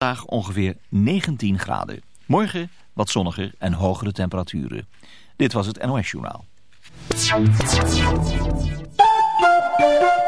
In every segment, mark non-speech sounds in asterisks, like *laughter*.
Vandaag ongeveer 19 graden. Morgen wat zonniger en hogere temperaturen. Dit was het NOS Journaal.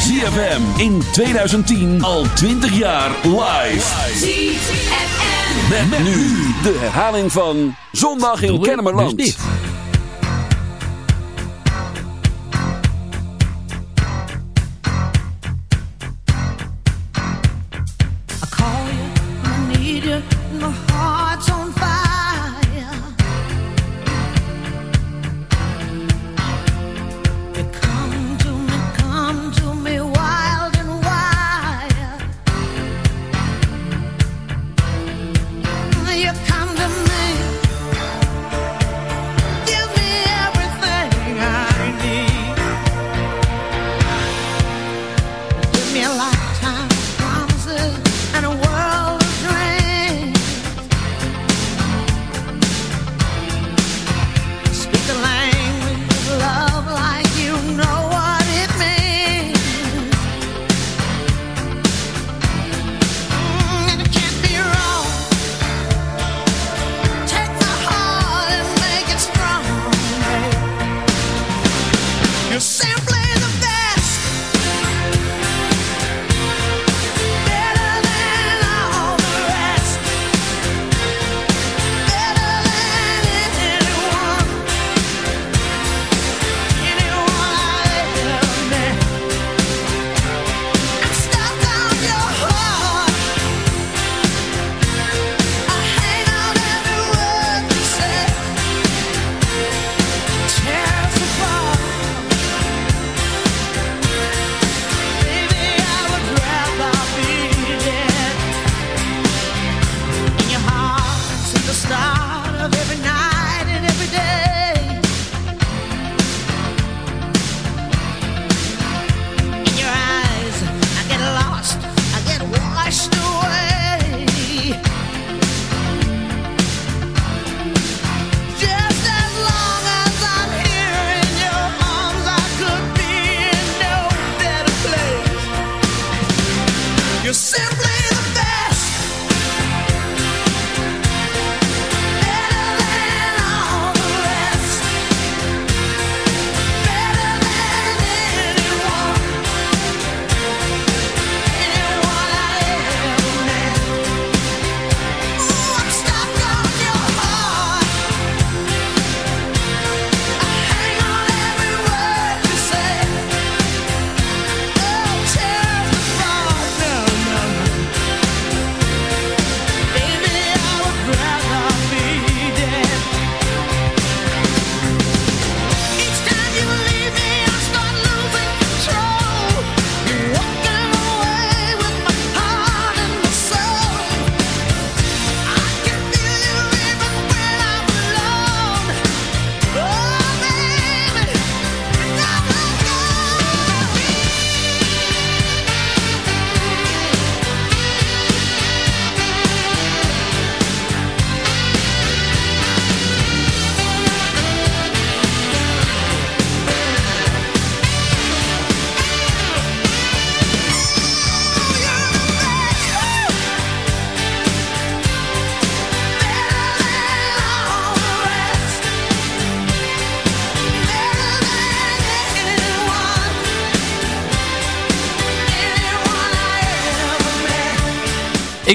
ZFM in 2010 al 20 jaar live. ZFM. Met, nu de herhaling van Zondag in Kennemerland.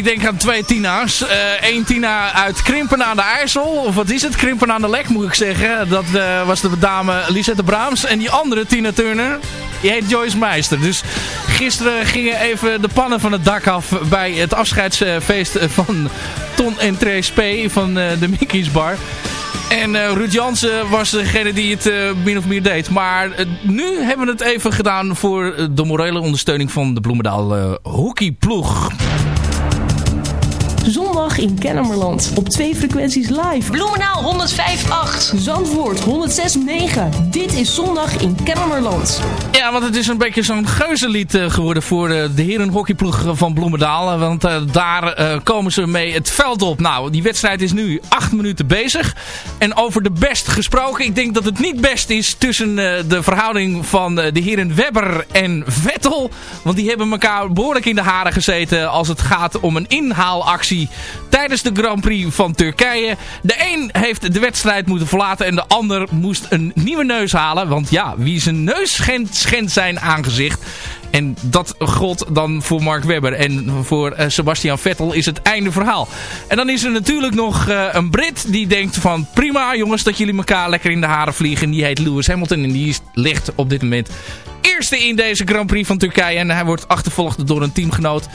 Denk aan twee Tina's. Eén Tina uit Krimpen aan de IJssel. Of wat is het? Krimpen aan de Lek moet ik zeggen. Dat was de dame Lisette Braams. En die andere Tina Turner, die heet Joyce Meister. Dus gisteren gingen even de pannen van het dak af bij het afscheidsfeest van Ton en Trace P van de Mickey's Bar. En uh, Ruud Jansen was degene die het min of meer deed. Maar nu hebben we het even gedaan voor de morele ondersteuning van de Bloemendaal hockeyploeg. Zondag in Kennemerland. Op twee frequenties live. Bloemenaal 105.8. Zandvoort 106.9. Dit is Zondag in Kennemerland. Ja, want het is een beetje zo'n geuzenlied uh, geworden voor uh, de heren hockeyploeg van Bloemendaal. Want uh, daar komen ze mee het veld op. Nou, die wedstrijd is nu acht minuten bezig. En over de best gesproken. Ik denk dat het niet best is tussen de verhouding van de heren Webber en Vettel. Want die hebben elkaar behoorlijk in de haren gezeten als het gaat om een inhaalactie tijdens de Grand Prix van Turkije. De een heeft de wedstrijd moeten verlaten en de ander moest een nieuwe neus halen. Want ja, wie zijn neus schendt, schendt zijn aangezicht. En dat gold dan voor Mark Webber. En voor uh, Sebastian Vettel is het einde verhaal. En dan is er natuurlijk nog uh, een Brit die denkt van... prima jongens dat jullie elkaar lekker in de haren vliegen. En die heet Lewis Hamilton en die ligt op dit moment eerste in deze Grand Prix van Turkije. En hij wordt achtervolgd door een teamgenoot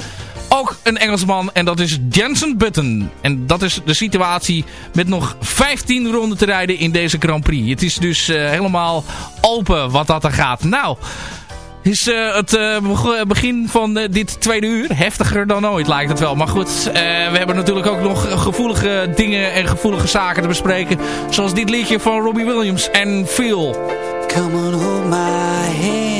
ook een Engelsman en dat is Jensen Button. En dat is de situatie met nog 15 ronden te rijden in deze Grand Prix. Het is dus uh, helemaal open wat dat er gaat. Nou, is uh, het uh, begin van dit tweede uur. Heftiger dan ooit lijkt het wel. Maar goed, we hebben natuurlijk ook nog gevoelige dingen en gevoelige zaken te bespreken. Zoals dit liedje van Robbie Williams en Feel. Come on, my hand.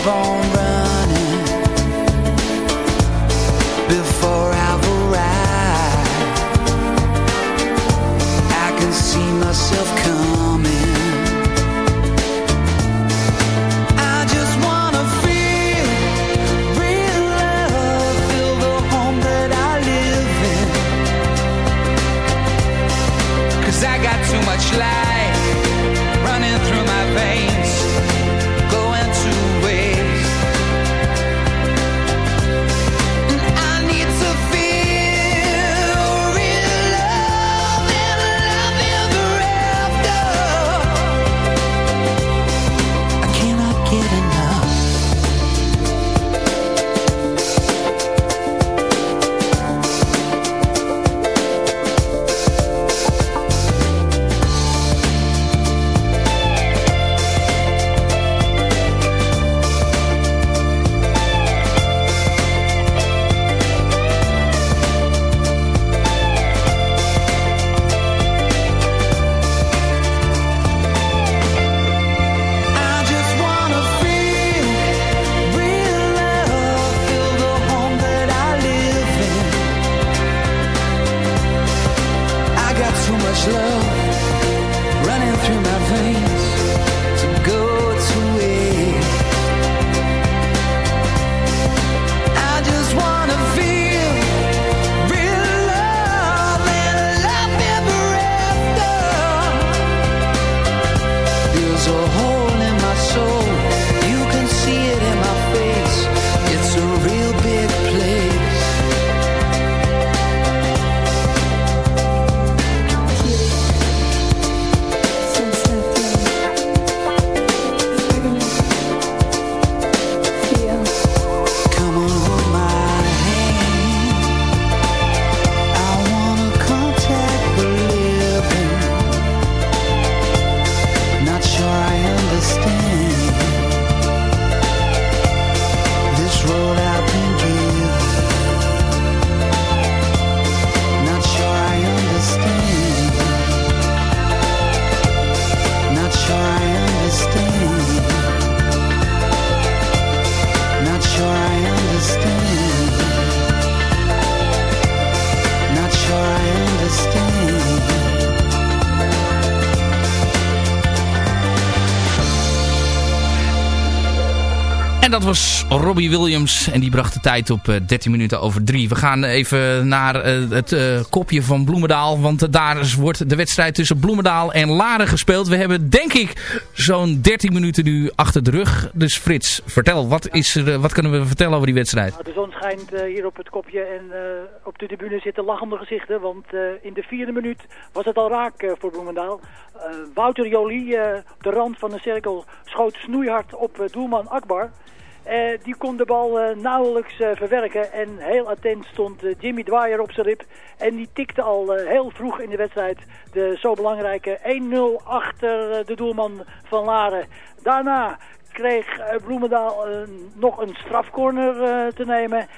keep on running En dat was Robbie Williams en die bracht de tijd op eh, 13 minuten over 3. We gaan even naar eh, het eh, kopje van Bloemendaal, want eh, daar wordt de wedstrijd tussen Bloemendaal en Laren gespeeld. We hebben denk ik zo'n 13 minuten nu achter de rug. Dus Frits, vertel, wat, is er, eh, wat kunnen we vertellen over die wedstrijd? Nou, de zon schijnt eh, hier op het kopje en eh, op de tribune zitten lachende gezichten. Want eh, in de vierde minuut was het al raak eh, voor Bloemendaal. Eh, Wouter Jolie, eh, op de rand van de cirkel, schoot snoeihard op eh, doelman Akbar. Eh, die kon de bal eh, nauwelijks eh, verwerken en heel attent stond Jimmy Dwyer op zijn rib. En die tikte al heel vroeg in de wedstrijd de zo belangrijke 1-0 achter de doelman van Laren. Daarna kreeg eh, Bloemendaal eh, nog een strafcorner eh, te nemen.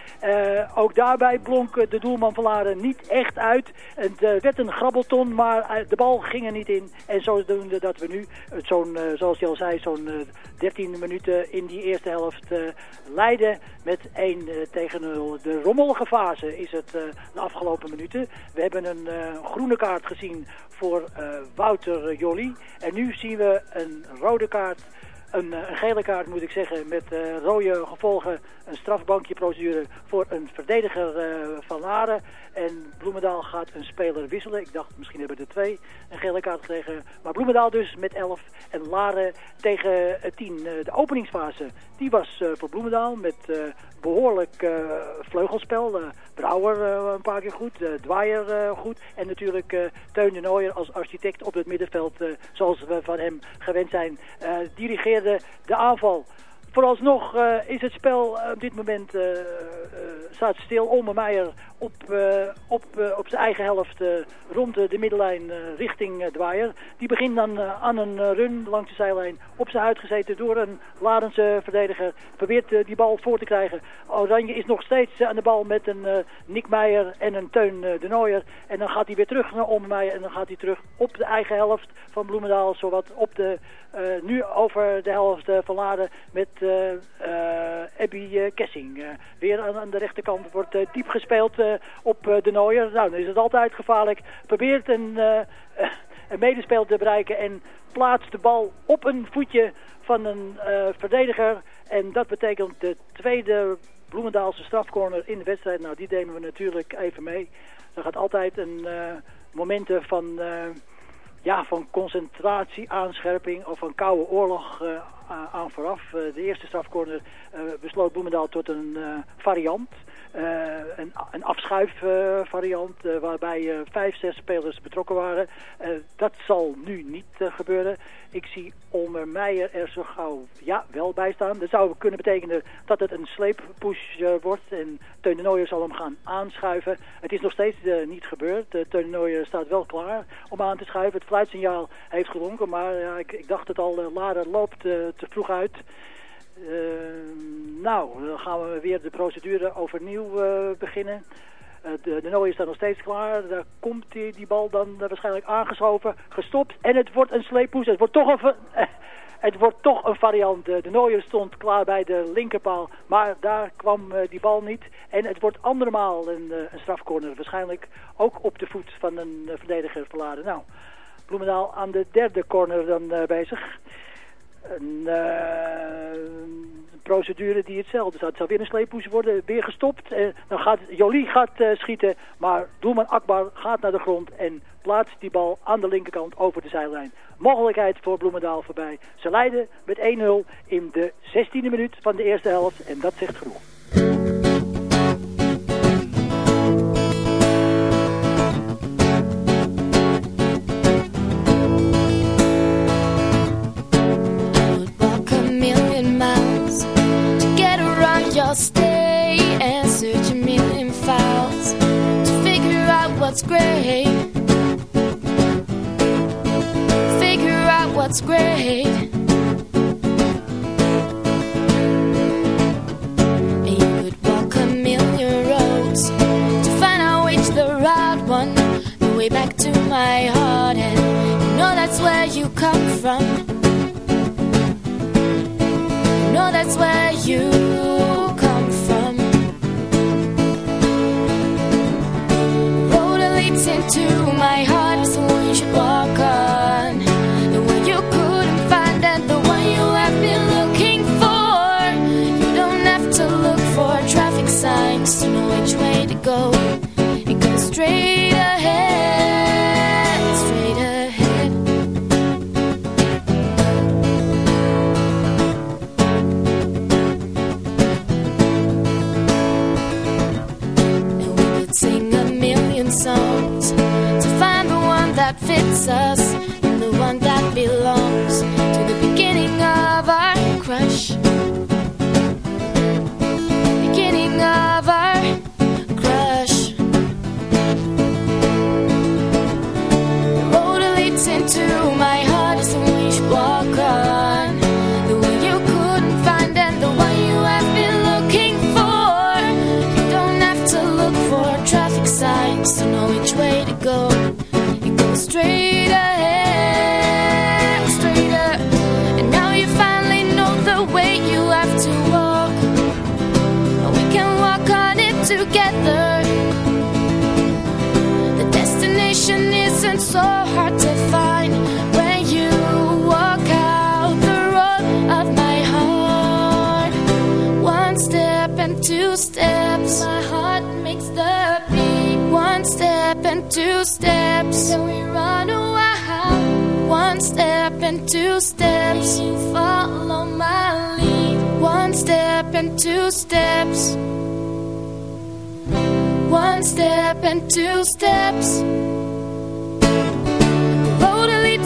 Ook daarbij blonk de doelman van niet echt uit. Het werd een grabbelton, maar de bal ging er niet in. En zodoende dat we nu, zoals je al zei, zo'n eh, 13 minuten in die eerste helft leiden met 1 eh, tegen 0. De rommelige fase is het de afgelopen minuten. We hebben een groene kaart gezien voor Wouter Jolly. En nu zien we een rode kaart een, eh, een gele kaart moet ik zeggen, met eh, rode gevolgen, een strafbankjeprocedure voor een verdediger eh, van Laren. En Bloemendaal gaat een speler wisselen. Ik dacht, misschien hebben er twee een gele kaart gekregen. Maar Bloemendaal dus met 11 en Laren tegen eh, 10. Eh, de openingsfase, die was eh, voor Bloemendaal met eh, behoorlijk eh, vleugelspel. Eh, Brouwer eh, een paar keer goed, eh eh, goed. En natuurlijk eh, Teun de Nooier als architect op het middenveld, eh, zoals we van hem gewend zijn, eh, dirigeerde de aanval. Vooralsnog eh, is het spel eh, op dit moment eh, staat stil. Ome Meijer op, op, op zijn eigen helft rond de, de middellijn eh, richting Dwyer. Die begint dan aan een run langs de zijlijn. Op zijn huid gezeten door een Ladense verdediger. Probeert die bal voor te krijgen. Oranje is nog steeds aan de bal met een Nick Meijer en een Teun de Nooier. En dan gaat hij weer terug naar Ome Meijer. En dan gaat hij terug op de eigen helft van Bloemendaal. Zowat op de, eh, nu over de helft eh, van Laden met eh Abby Kessing. Weer aan, aan de rechterkant wordt diep gespeeld op de Nooier. Nou, dan is het altijd gevaarlijk. Probeert een, *laughs* een medespeler te bereiken en plaatst de bal op een voetje van een verdediger. En dat betekent de tweede Bloemendaalse strafcorner in de wedstrijd. Nou, die nemen we natuurlijk even mee. Er gaat altijd een momenten van... ja, van concentratie, aanscherping of van koude oorlog eh, aan vooraf. Eh, de eerste strafcorner eh, besloot Bloemendaal tot een variant. Eh, een, een afschuifvariant eh, waarbij eh, vijf, zes spelers betrokken waren. Dat zal nu niet gebeuren. Ik zie Olmer Meijer er zo gauw ja, wel bij staan. Dat zou kunnen betekenen dat het een sleeppush wordt. En Teun de zal hem gaan aanschuiven. Het is nog steeds niet gebeurd. Teun de Nooijer staat wel klaar om aan te schuiven. Het fluitsignaal heeft gelonken. Maar ik, ik dacht het al, Lara loopt te vroeg uit. Uh, nou, dan gaan we weer de procedure overnieuw uh, beginnen. Uh, de, de Nooijer staat nog steeds klaar. Daar komt die, bal dan uh, waarschijnlijk aangeschoven, gestopt. En het wordt een sleeppoes. Het wordt toch een... *laughs* Het wordt toch een variant. De Nooier stond klaar bij de linkerpaal, maar daar kwam die bal niet. En het wordt andermaal een, een strafcorner. Waarschijnlijk ook op de voet van een verdediger verladen. Nou, Bloemendaal aan de derde corner dan bezig. Een procedure die hetzelfde is. Het zal weer een sleeppoes worden, weer gestopt. En dan gaat Jolie gaat uh, schieten, maar doelman Akbar gaat naar de grond en plaatst die bal aan de linkerkant over de zijlijn. Mogelijkheid voor Bloemendaal voorbij. Ze leiden met 1-0 in de 16e minuut van de eerste helft en dat zegt genoeg. What's great. fits us, and the one that belongs to the beginning of our crush. Beginning of our crush. The road leads into so hard to find when you walk out the road of my heart. One step and two steps, my heart makes the beat. One step and two steps, and we run away. One step and two steps, you follow my lead. One step and two steps. One step and two steps.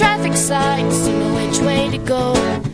traffic signs to know which way to go.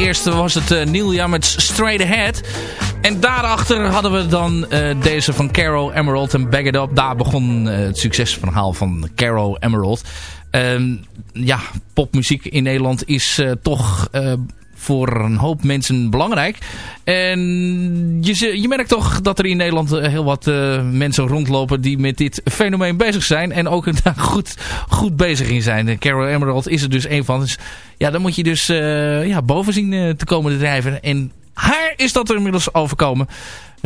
Eerste was het uh, Neil Young met Straight Ahead. En daarachter hadden we dan uh, deze van Caro Emerald en Bag It Up. Daar begon het succesverhaal van Caro Emerald. Ehm, ja, popmuziek in Nederland is toch voor een hoop mensen belangrijk. En je, je merkt toch dat er in Nederland eh, heel wat uh, mensen rondlopen die met dit fenomeen bezig zijn. En ook *laughs* daar goed, goed bezig in zijn. Carol Emerald is er dus een van. Dus ja, dan moet je dus uh, ja, boven zien te komen drijven. En haar is dat er inmiddels overkomen.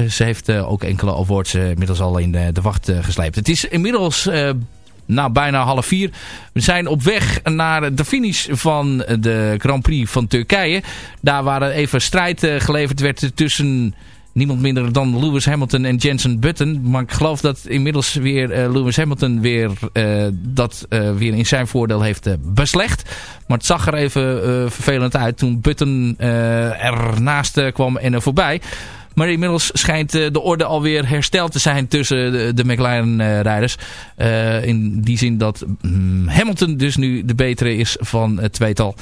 ze heeft ook enkele awards inmiddels al in de, de wacht gesleept. Het is inmiddels nou, bijna half vier. We zijn op weg naar de finish van de Grand Prix van Turkije. Daar waar even strijd uh, geleverd werd tussen niemand minder dan Lewis Hamilton en Jensen Button. Maar ik geloof dat inmiddels weer uh, Lewis Hamilton weer, uh, dat weer in zijn voordeel heeft beslecht. Maar het zag er even vervelend uit toen Button ernaast kwam en er voorbij. Maar inmiddels schijnt uh, de orde alweer hersteld te zijn tussen de, de McLaren-rijders. Uh, in die zin dat mm, Hamilton dus nu de betere is van het tweetal.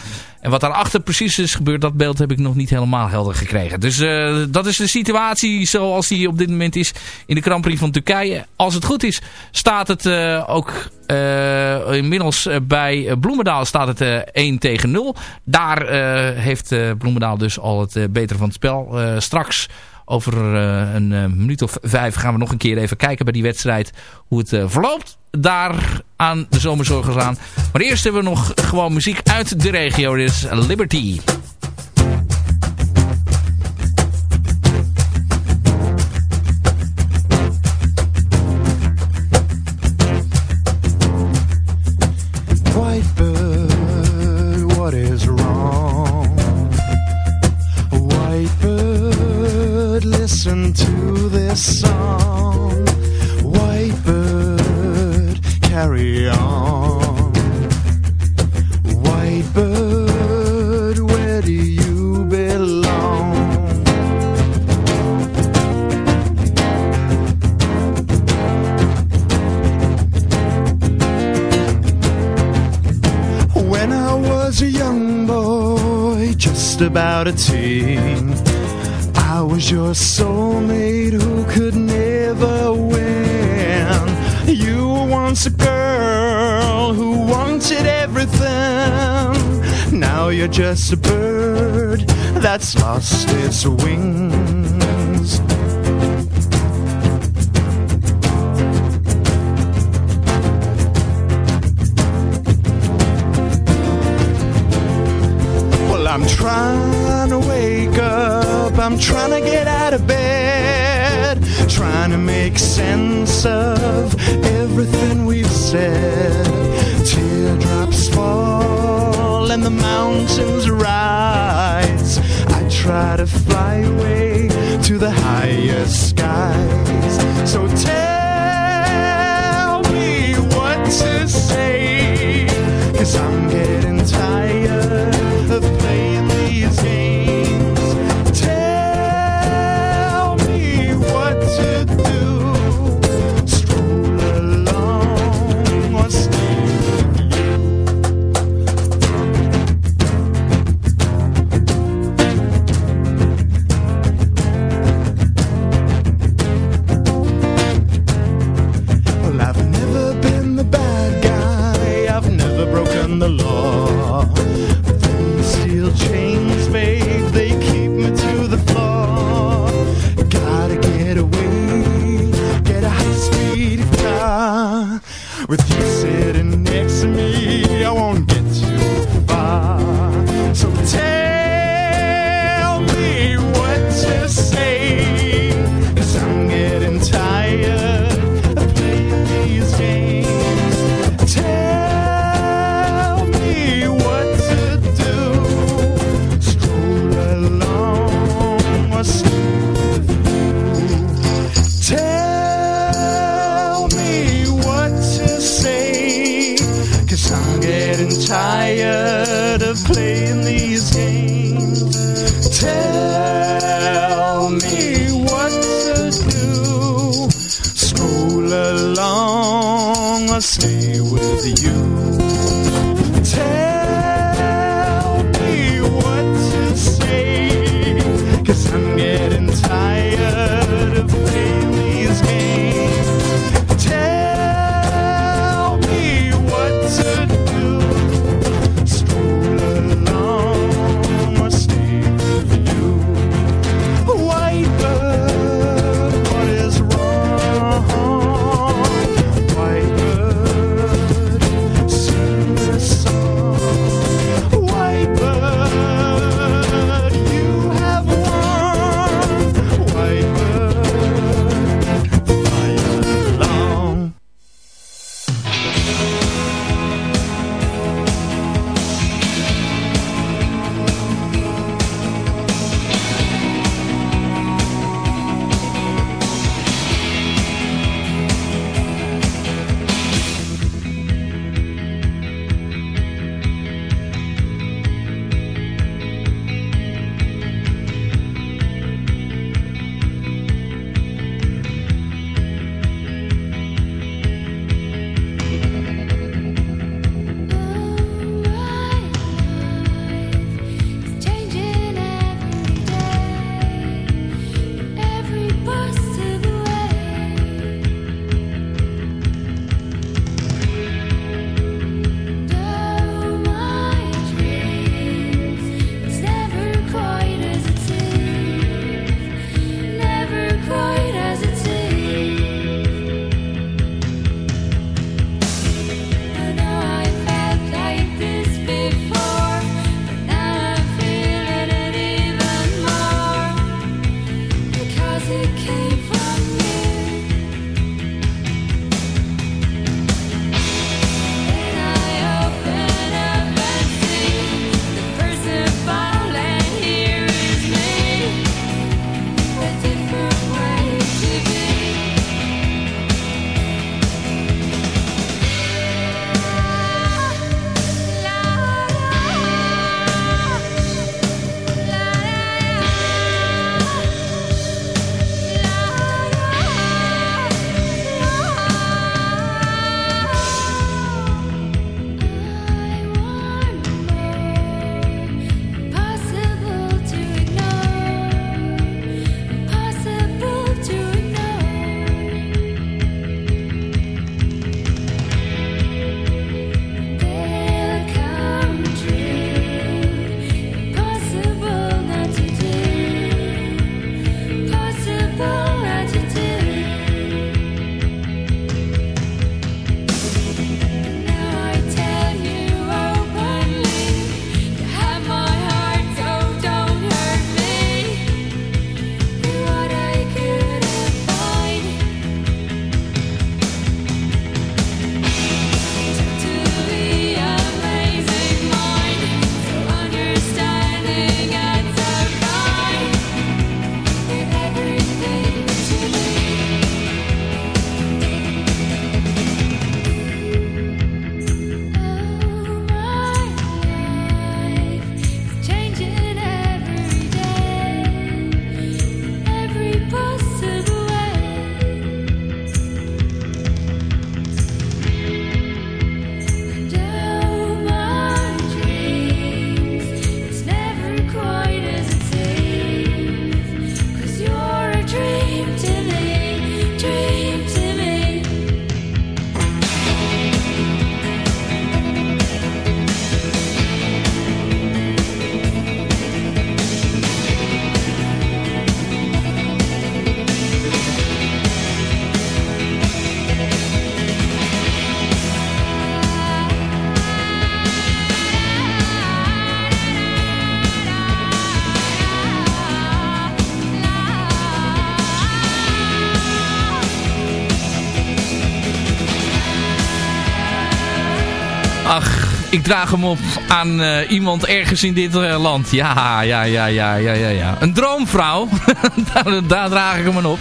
En wat daarachter precies is gebeurd, dat beeld heb ik nog niet helemaal helder gekregen. Dus uh, dat is de situatie zoals die op dit moment is in de Grand van Turkije. Als het goed is, staat het ook inmiddels bij Bloemendaal staat het 1 tegen 0. Daar heeft Bloemendaal dus al het betere van het spel. straks over een minuut of vijf gaan we nog een keer even kijken bij die wedstrijd hoe het verloopt. Daar aan de zomerzorgers aan. Maar eerst hebben we nog gewoon muziek uit de regio. Dit is Liberty. Listen to this song. About a team. I was your soulmate who could never win. You were once a girl who wanted everything. Now you're just a bird that's lost its wings. Make sense of everything we've said. Teardrops fall and the mountains rise. I try to fly the law. Ik draag hem op aan uh, iemand ergens in dit uh, land. Ja, ja, ja, ja, ja, ja, ja. Een droomvrouw. *laughs* daar, draag ik hem op.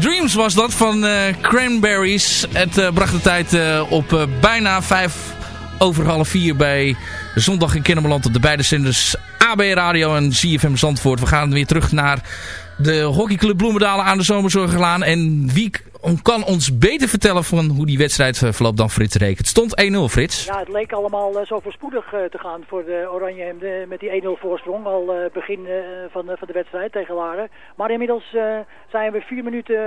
Dreams was dat van uh, Cranberries. Het bracht de tijd op bijna vijf over half vier bij Zondag in Kennemerland op de beide zenders AB Radio en CFM Zandvoort. We gaan weer terug naar de hockeyclub Bloemendalen aan de Zomerzorglaan. En wie kan ons beter vertellen van hoe die wedstrijd eh, verloopt dan Frits Reek. Het stond 1-0 Frits. Ja, het leek allemaal uh, zo voorspoedig uh, te gaan voor de Oranje met die 1-0 voorsprong al begin van, van de wedstrijd tegen Laren. Maar inmiddels zijn we vier minuten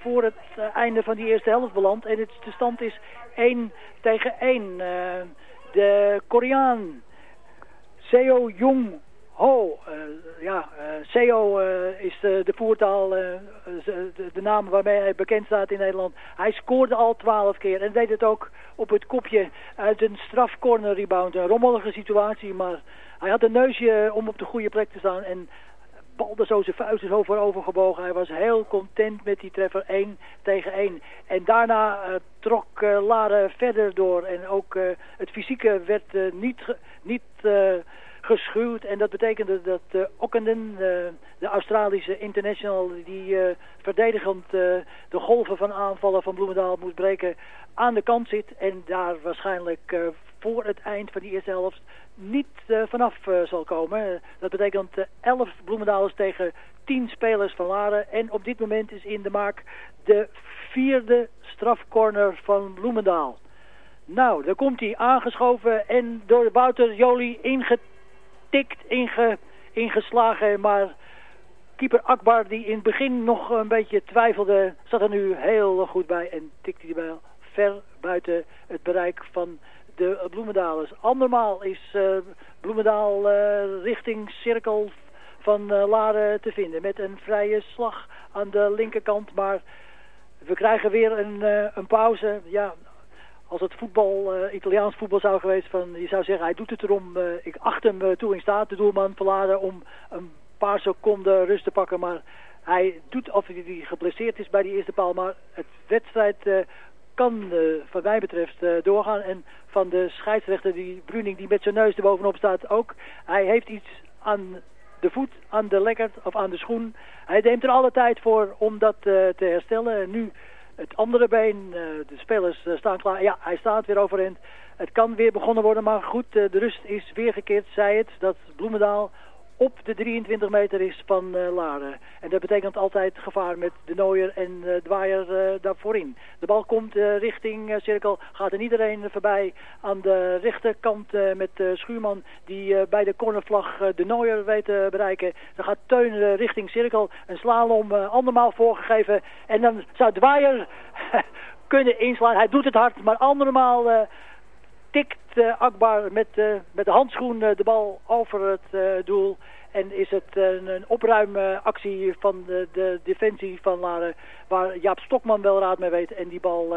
voor het einde van die eerste helft beland en de stand is 1 tegen 1. de Koreaan Seo Jong Ho, uh, ja, uh, SEO uh, is de, de voertaal, de, de, naam waarmee hij bekend staat in Nederland. Hij scoorde al twaalf keer en deed het ook op het kopje uit een strafcorner rebound. Een rommelige situatie, maar hij had een neusje om op de goede plek te staan en balde zo zijn vuisten zo voorover gebogen. Hij was heel content met die treffer 1 tegen 1. En daarna trok Laren verder door en ook het fysieke werd niet... niet geschuwd. En dat betekende dat uh, Ockenden, uh, de Australische international, die uh, verdedigend de golven van aanvallen van Bloemendaal moest breken, aan de kant zit. En daar waarschijnlijk voor het eind van die eerste helft niet vanaf zal komen. dat betekent 11 Bloemendalers tegen 10 spelers van Laren. En op dit moment is in de maak de vierde strafcorner van Bloemendaal. Nou, daar komt hij aangeschoven en door Wouter Jolie ingetikt inge, ingeslagen. Maar keeper Akbar, die in het begin nog een beetje twijfelde, zat er nu heel goed bij. En tikte die bal ver buiten het bereik van de Bloemendalers. Andermaal is uh, Bloemendaal uh, richting cirkel van uh, Laren te vinden. Met een vrije slag aan de linkerkant. Maar we krijgen weer een, een pauze. Ja, als het voetbal, uh, Italiaans voetbal zou geweest, van, je zou zeggen hij doet het erom. Uh, ik acht hem uh, toe in staat, de doelman Verladen, om een paar seconden rust te pakken. Maar hij doet of hij geblesseerd is bij die eerste paal. Maar het wedstrijd kan wat mij betreft doorgaan. En van de scheidsrechter, die Bruning, die met zijn neus er bovenop staat ook. Hij heeft iets aan de voet, aan de lekkert of aan de schoen. Hij neemt er alle tijd voor om dat te herstellen. En nu het andere been, uh, de spelers uh, staan klaar. Ja, hij staat weer overeind. Het kan weer begonnen worden, maar goed, uh, de rust is weer gekeerd. Zei het, dat Bloemendaal op de 23 meter is van uh, Laren. En dat betekent altijd gevaar met de Nooier en uh, Dwaaier uh, daarvoor in. De bal komt richting cirkel, gaat er iedereen voorbij aan de rechterkant met Schuurman die bij de cornervlag de Nooier weet te bereiken. Dan gaat Teun richting cirkel, een slalom andermaal voorgegeven en dan zou Dwaaier *laughs* kunnen inslaan. Hij doet het hard, maar andermaal tikt uh, Akbar met, uh, met de handschoen uh, de bal over het doel. En is het een, een opruimactie van de, de defensie van Laren, waar Jaap Stokman wel raad mee weet. En die bal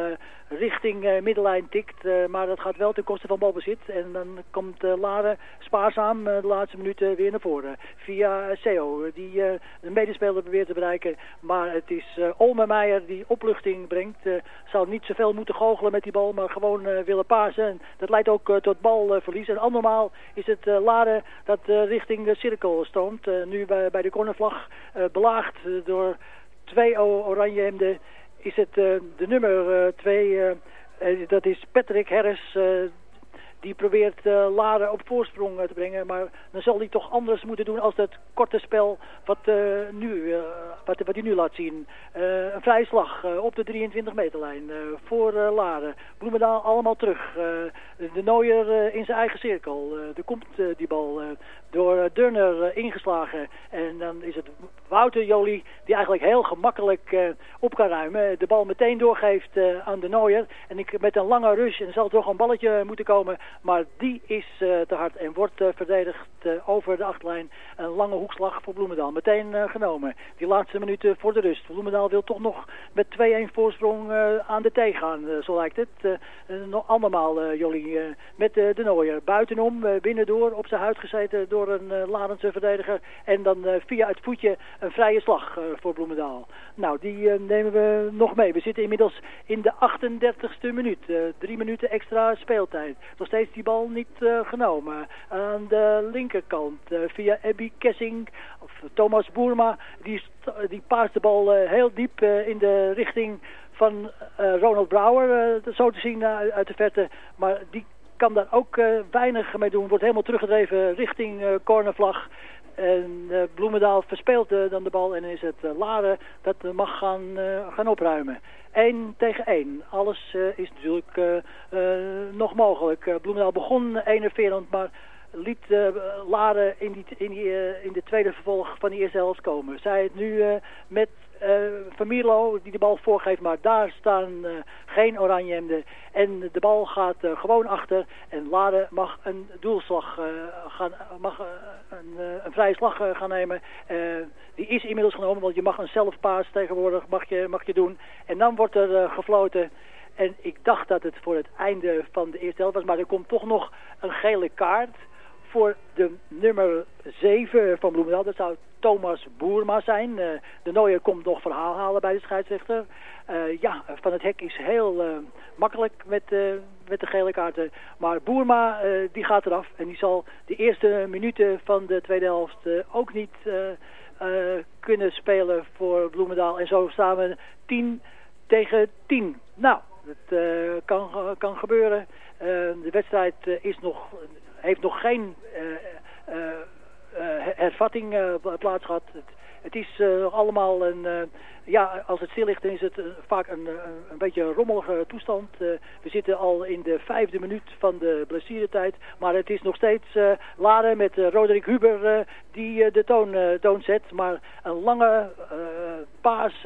richting middenlijn tikt, maar dat gaat wel ten koste van balbezit. En dan komt Laren spaarzaam de laatste minuten weer naar voren. Via Seo, die de medespeler probeert te bereiken. Maar het is Olme Meijer die opluchting brengt. zal niet zoveel moeten goochelen met die bal, maar gewoon willen pasen. Dat leidt ook tot balverlies. en andermaal is het Laren dat richting de cirkel stroomt. nu bij, bij de cornervlag belaagd door twee oranje hemden is het de nummer twee... dat is Patrick Harris, die probeert Laren op voorsprong te brengen. Maar dan zal hij toch anders moeten doen als dat korte spel wat, nu, wat, wat hij nu laat zien. een vrije slag op de 23 meterlijn voor Laren. Bloemendaal allemaal terug. De Nooier in zijn eigen cirkel. er komt die bal door Durner ingeslagen. En dan is het Wouter Jolie die eigenlijk heel gemakkelijk op kan ruimen. De bal meteen doorgeeft aan de Nooier. En ik, met een lange rush, en zal toch een balletje moeten komen... Maar die is te hard en wordt verdedigd over de achtlijn. Een lange hoekslag voor Bloemendaal. Meteen genomen. Die laatste minuten voor de rust. Bloemendaal wil toch nog met 2-1 voorsprong aan de thee gaan, zo lijkt het. nog andermaal, Jolie. Eh, met de, Nooier. Buitenom, eh, binnendoor, op zijn huid gezeten door een uh, Larense verdediger. En dan via het voetje een vrije slag voor Bloemendaal. Nou, die nemen we nog mee. We zitten inmiddels in de 38ste minuut. drie minuten extra speeltijd. Nog steeds die bal niet genomen. Aan de linkerkant via Abby Kessing of Thomas Boerma. Die, die paast de bal heel diep in de richting van uh, Ronald Brouwer, uh, zo te zien uh, uit de verte. Maar die kan daar ook weinig mee doen. Wordt helemaal teruggedreven richting cornervlag. En Bloemendaal verspeelt dan de bal en is het Laren dat mag gaan, gaan opruimen. 1 tegen 1. Alles is natuurlijk nog mogelijk. Bloemendaal begon enerverend, maar liet uh, Laren in, die, in, in de tweede vervolg van die eerste helft komen. Zij het nu met uh, die de bal voorgeeft, maar daar staan uh, geen oranje En de bal gaat uh, gewoon achter en Lade mag een doelslag gaan, mag een, een, vrije slag gaan nemen. die is inmiddels genomen, want je mag een zelfpaas tegenwoordig mag je, mag je doen. En dan wordt er gefloten. En ik dacht dat het voor het einde van de eerste helft was, maar er komt toch nog een gele kaart voor de nummer 7 van Bloemendaal. Dat zou Thomas Boerma zijn. Uh, de Nooier komt nog verhaal halen bij de scheidsrechter. Uh, ja, Van het Hek is heel uh, makkelijk met, met de gele kaarten. Maar Boerma die gaat eraf. En die zal de eerste minuten van de tweede helft ook niet kunnen spelen voor Bloemendaal. En zo staan we 10 tegen 10. Nou, dat kan, kan gebeuren. de wedstrijd is nog heeft nog geen uh, hervatting plaats gehad. Het, het is allemaal een... ja, als het stil ligt, dan is het vaak een, een beetje rommelige toestand. we zitten al in de vijfde minuut van de blessuretijd. Maar het is nog steeds Laren met Roderick Huber die de toon, toon zet. Maar een lange paas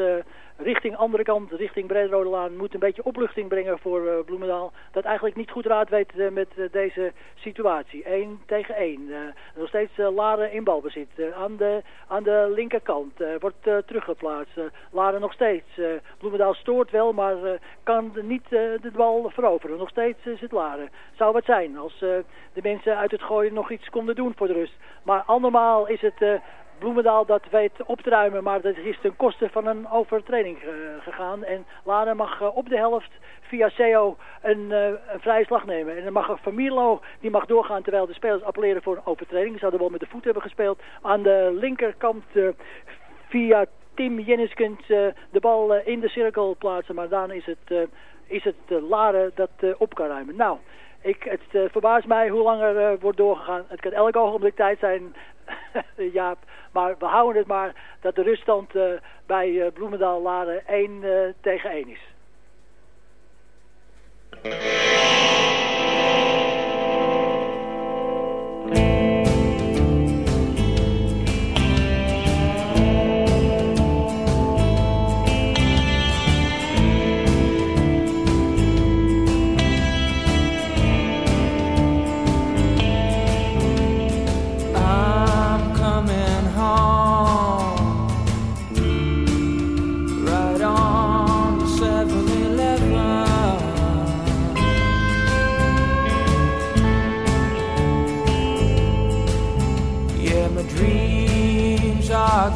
richting andere kant, richting Brederode Laan, moet een beetje opluchting brengen voor uh, Bloemendaal. Dat eigenlijk niet goed raad weet uh, met uh, deze situatie. 1 tegen 1. nog steeds Laren in balbezit. aan, de, aan de linkerkant wordt teruggeplaatst. Laren nog steeds. Bloemendaal stoort wel, maar kan niet de bal veroveren. Nog steeds zit Laren. Zou wat zijn als de mensen uit het gooien nog iets konden doen voor de rust. Maar andermaal is het Bloemendaal dat weet op te ruimen, maar dat is ten koste van een overtreding gegaan. En Lade mag uh, op de helft via CEO een, uh, een vrije slag nemen. En dan mag Familo, die mag doorgaan terwijl de spelers appelleren voor een overtreding. Ze zouden wel met de voet hebben gespeeld. Aan de linkerkant via Tim Jenniskens de bal in de cirkel plaatsen. Maar dan is het, is het Lade dat op kan ruimen. Nou... Ik, het verbaast mij hoe langer wordt doorgegaan. Het kan elk ogenblik tijd zijn, *laughs* Jaap. Maar we houden het maar dat de ruststand uh, bij Bloemendaal Laren 1 tegen 1 is.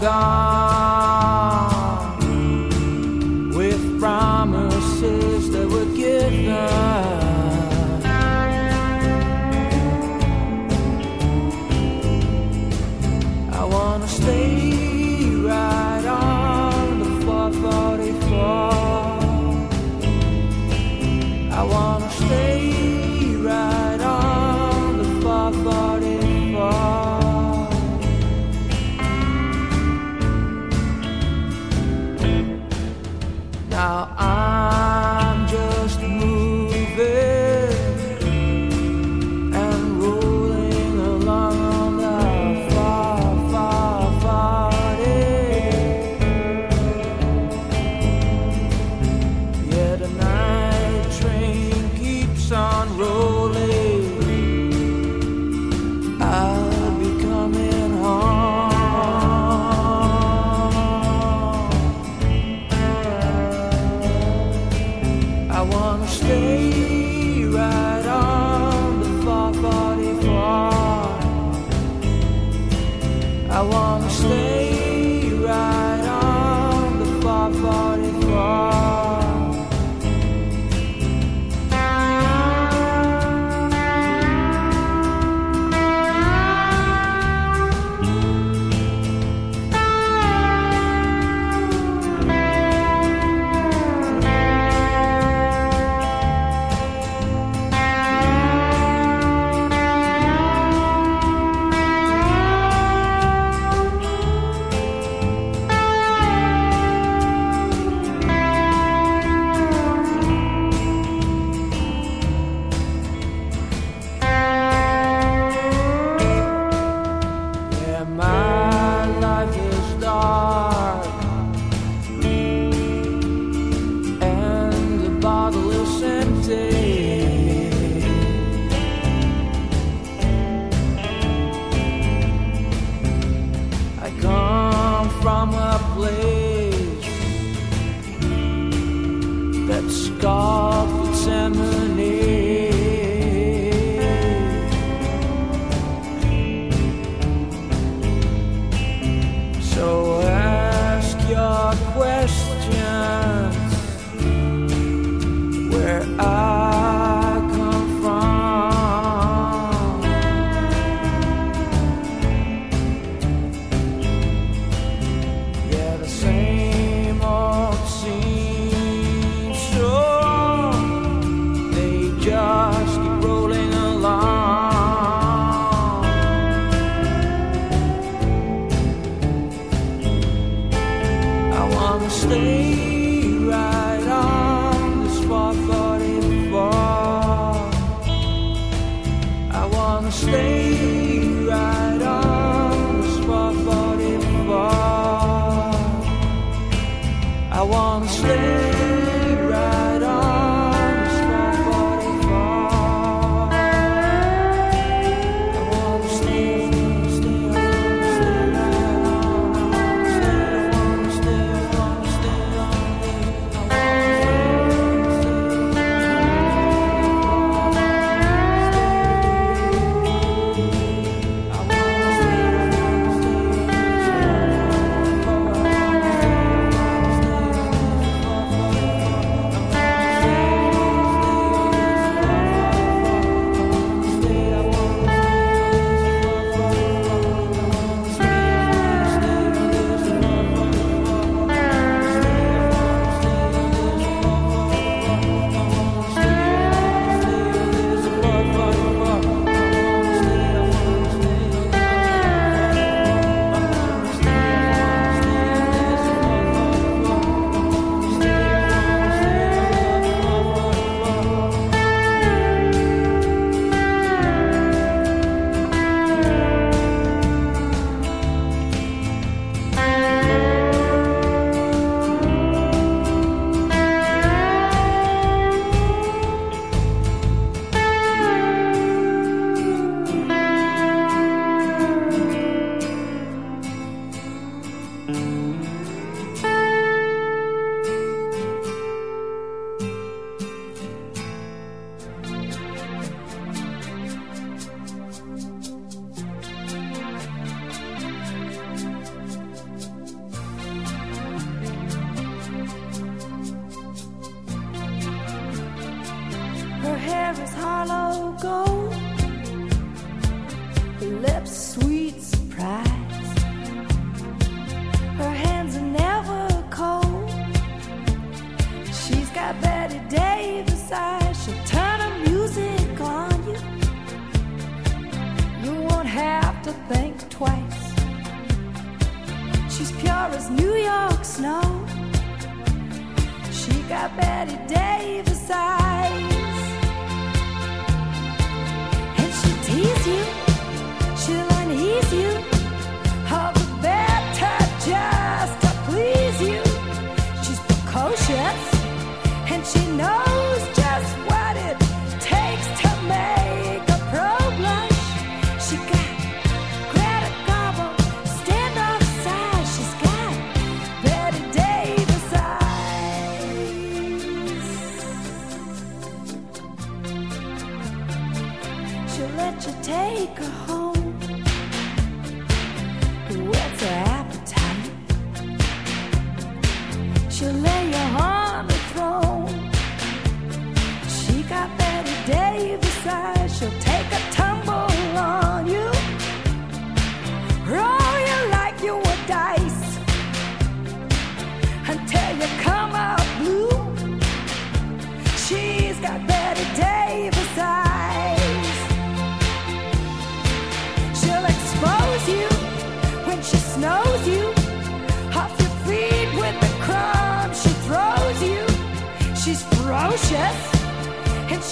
gone.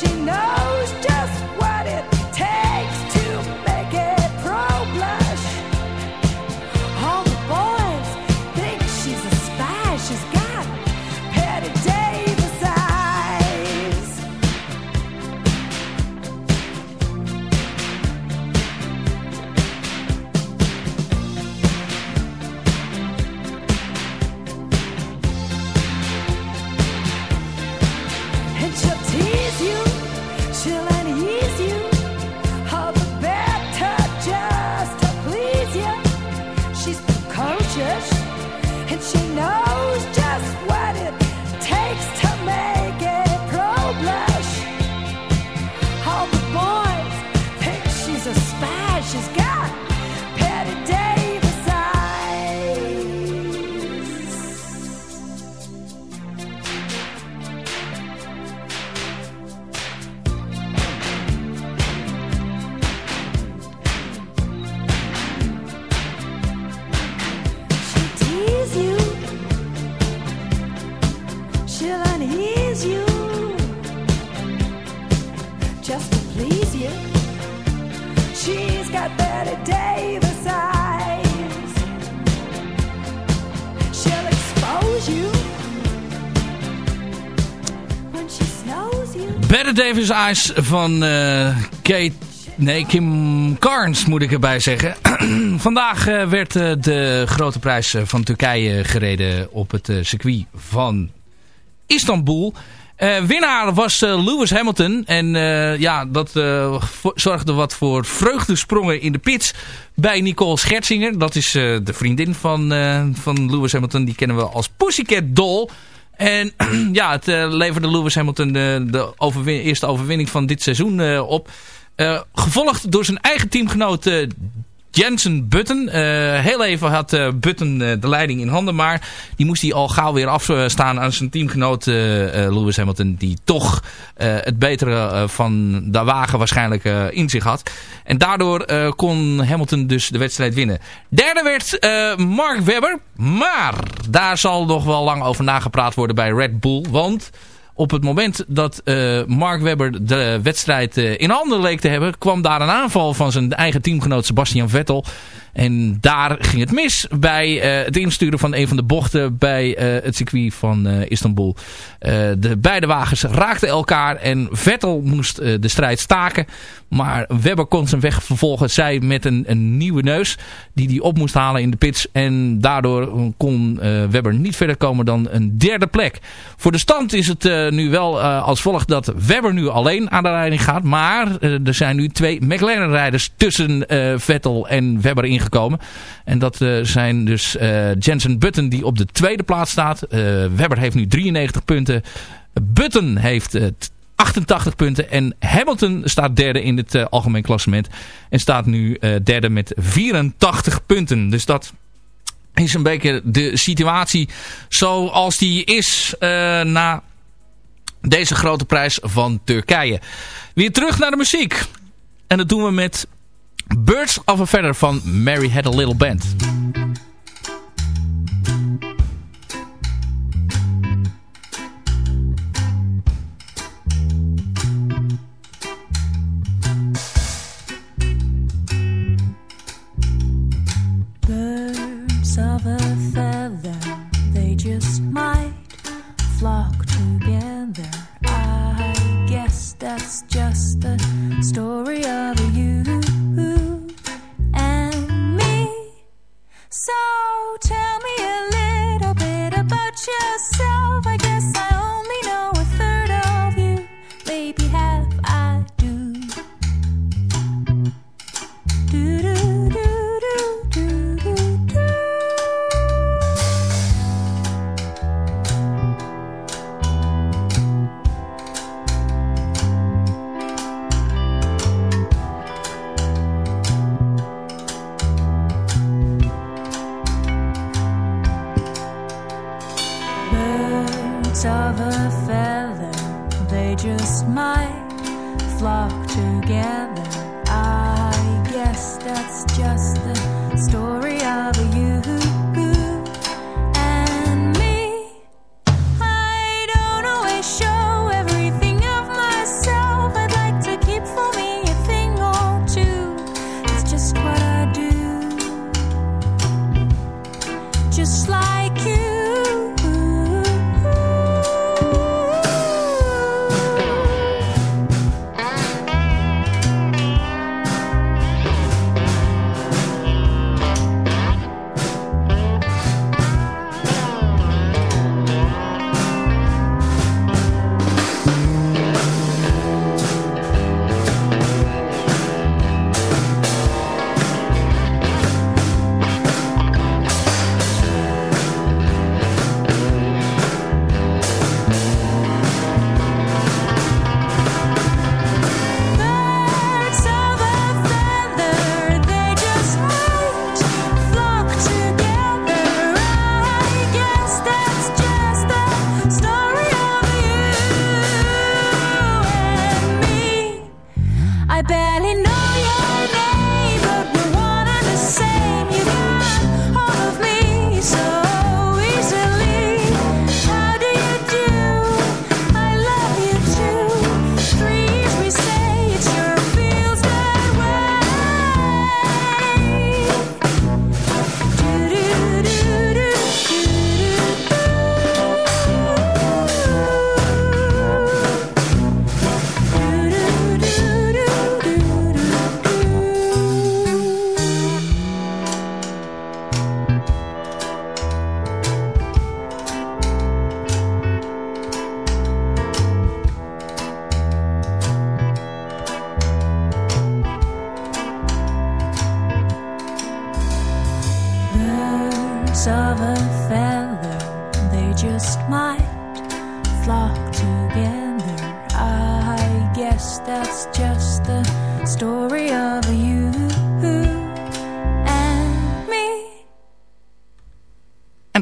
She knows Better Davis Eyes van eh, Kate... Nee, Kim Carnes moet ik erbij zeggen. *clears throat* Vandaag eh, werd eh, de grote prijs van Turkije gereden op het circuit van Istanbul. Winnaar was Lewis Hamilton. En ja, dat zorgde wat voor vreugdesprongen in de pits bij Nicole Scherzinger. Dat is de vriendin van, van Lewis Hamilton. Die kennen we als Pussycat Doll. En *clears throat* ja, het eh, leverde Lewis Hamilton de, de eerste overwinning van dit seizoen eh, op. Eh, gevolgd door zijn eigen teamgenoot Jensen Button. Eh, heel even had eh, Button eh, de leiding in handen. Maar die moest hij al gauw weer afstaan aan zijn teamgenoot Lewis Hamilton. Die toch het betere van de wagen waarschijnlijk in zich had. En daardoor kon Hamilton dus de wedstrijd winnen. Derde werd Mark Webber. Maar daar zal nog wel lang over nagepraat worden bij Red Bull. Want op het moment dat eh, Mark Webber de wedstrijd eh, in handen leek te hebben... kwam daar een aanval van zijn eigen teamgenoot Sebastian Vettel. En daar ging het mis bij eh, het insturen van een van de bochten bij eh, het circuit van eh, Istanbul. De beide wagens raakten elkaar en Vettel moest de strijd staken. Maar Webber kon zijn weg vervolgen. Zij met een, een nieuwe neus die hij op moest halen in de pits. En daardoor kon Webber niet verder komen dan een derde plek. Voor de stand is het nu wel als volgt dat Webber nu alleen aan de leiding gaat. Maar er zijn nu twee McLaren-rijders tussen Vettel en Webber ingekomen. En dat eh, zijn dus eh, Jensen Button die op de tweede plaats staat. Eh, Webber heeft nu 93 punten. Button heeft eh, 88 punten. En Hamilton staat derde in het algemeen klassement. En staat nu derde met 84 punten. Dus dat is een beetje de situatie zoals die is na deze grote prijs van Turkije. Weer terug naar de muziek. En dat doen we met Birds of a Feather van Mary Had a Little Band.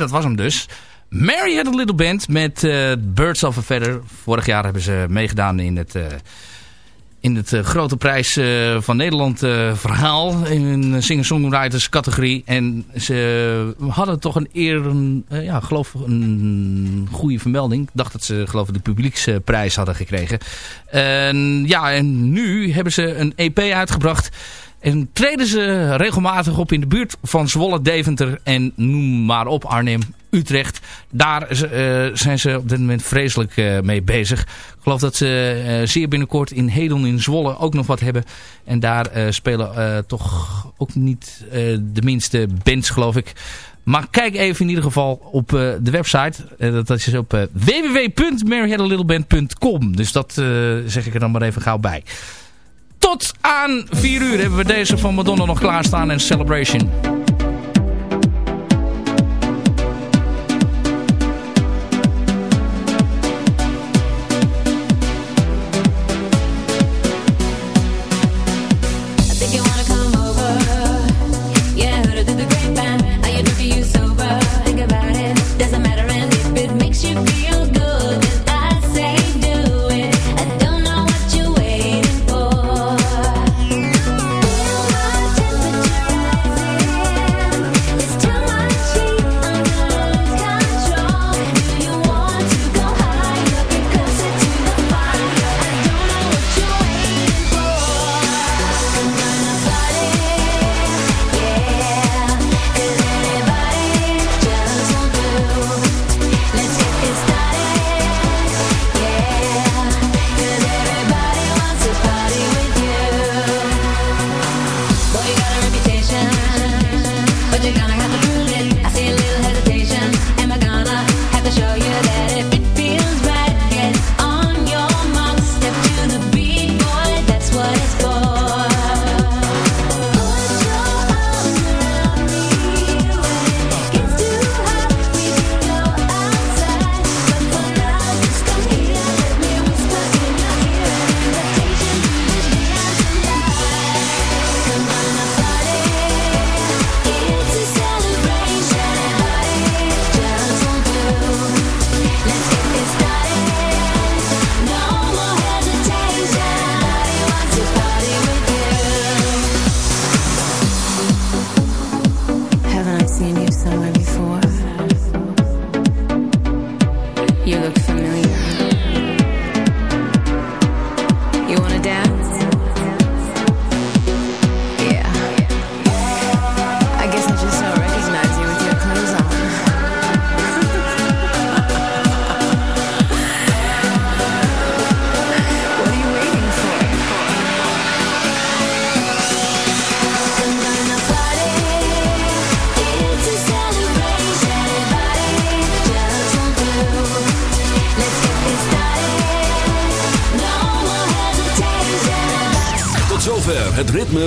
Dat was hem dus. Mary had a Little Band met eh, Birds of a Feather. Vorig jaar hebben ze meegedaan in het, eh, in het eh, grote prijs van Nederland verhaal. In een singer-songwriters categorie. En ze hadden toch een eer, een, ja, geloof een goede vermelding. Ik dacht dat ze geloof de publieksprijs hadden gekregen. En ja, en nu hebben ze een EP uitgebracht. En treden ze regelmatig op in de buurt van Zwolle, Deventer en noem maar op Arnhem, Utrecht. Daar eh, zijn ze op dit moment vreselijk eh, mee bezig. Ik geloof dat ze eh, zeer binnenkort in Hedon in Zwolle ook nog wat hebben. En daar spelen toch ook niet de minste bands geloof ik. Maar kijk even in ieder geval op de website. Dat is op uh. Dus dat zeg ik er dan maar even gauw bij. Tot aan 4 uur hebben we deze van Madonna nog klaarstaan en Celebration.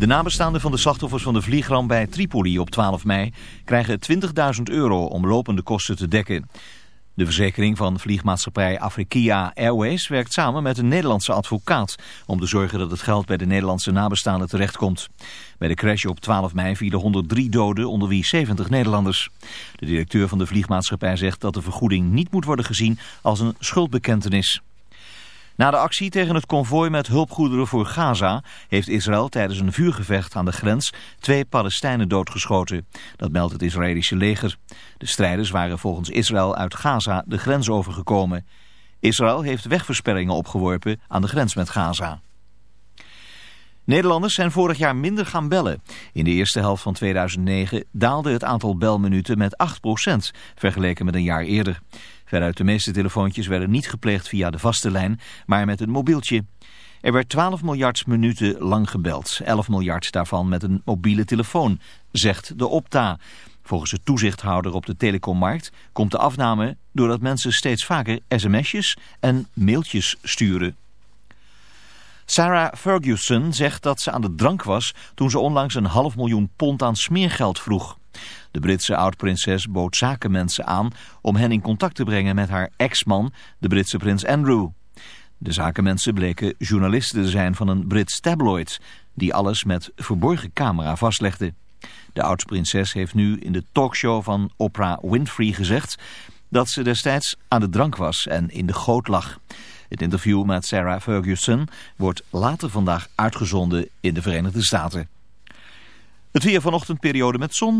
De nabestaanden van de slachtoffers van de vliegramp bij Tripoli op 12 mei krijgen 20.000 euro om lopende kosten te dekken. De verzekering van vliegmaatschappij Afrikia Airways werkt samen met een Nederlandse advocaat om te zorgen dat het geld bij de Nederlandse nabestaanden terechtkomt. Bij de crash op 12 mei vielen 103 doden, onder wie 70 Nederlanders. De directeur van de vliegmaatschappij zegt dat de vergoeding niet moet worden gezien als een schuldbekentenis. Na de actie tegen het konvooi met hulpgoederen voor Gaza heeft Israël tijdens een vuurgevecht aan de grens twee Palestijnen doodgeschoten. Dat meldt het Israëlische leger. De strijders waren volgens Israël uit Gaza de grens overgekomen. Israël heeft wegversperringen opgeworpen aan de grens met Gaza. Nederlanders zijn vorig jaar minder gaan bellen. In de eerste helft van 2009 daalde het aantal belminuten met 8% vergeleken met een jaar eerder. Veruit de meeste telefoontjes werden niet gepleegd via de vaste lijn, maar met een mobieltje. Er werd 12 miljard minuten lang gebeld, 11 miljard daarvan met een mobiele telefoon, zegt de Opta. Volgens de toezichthouder op de telecommarkt komt de afname doordat mensen steeds vaker sms'jes en mailtjes sturen. Sarah Ferguson zegt dat ze aan de drank was toen ze onlangs een half miljoen pond aan smeergeld vroeg. De Britse oud-prinses bood zakenmensen aan om hen in contact te brengen met haar ex-man, de Britse prins Andrew. De zakenmensen bleken journalisten te zijn van een Brits tabloid, die alles met verborgen camera vastlegde. De oud-prinses heeft nu in de talkshow van Oprah Winfrey gezegd dat ze destijds aan de drank was en in de goot lag. Het interview met Sarah Ferguson wordt later vandaag uitgezonden in de Verenigde Staten. Het weer vanochtend periode met zon.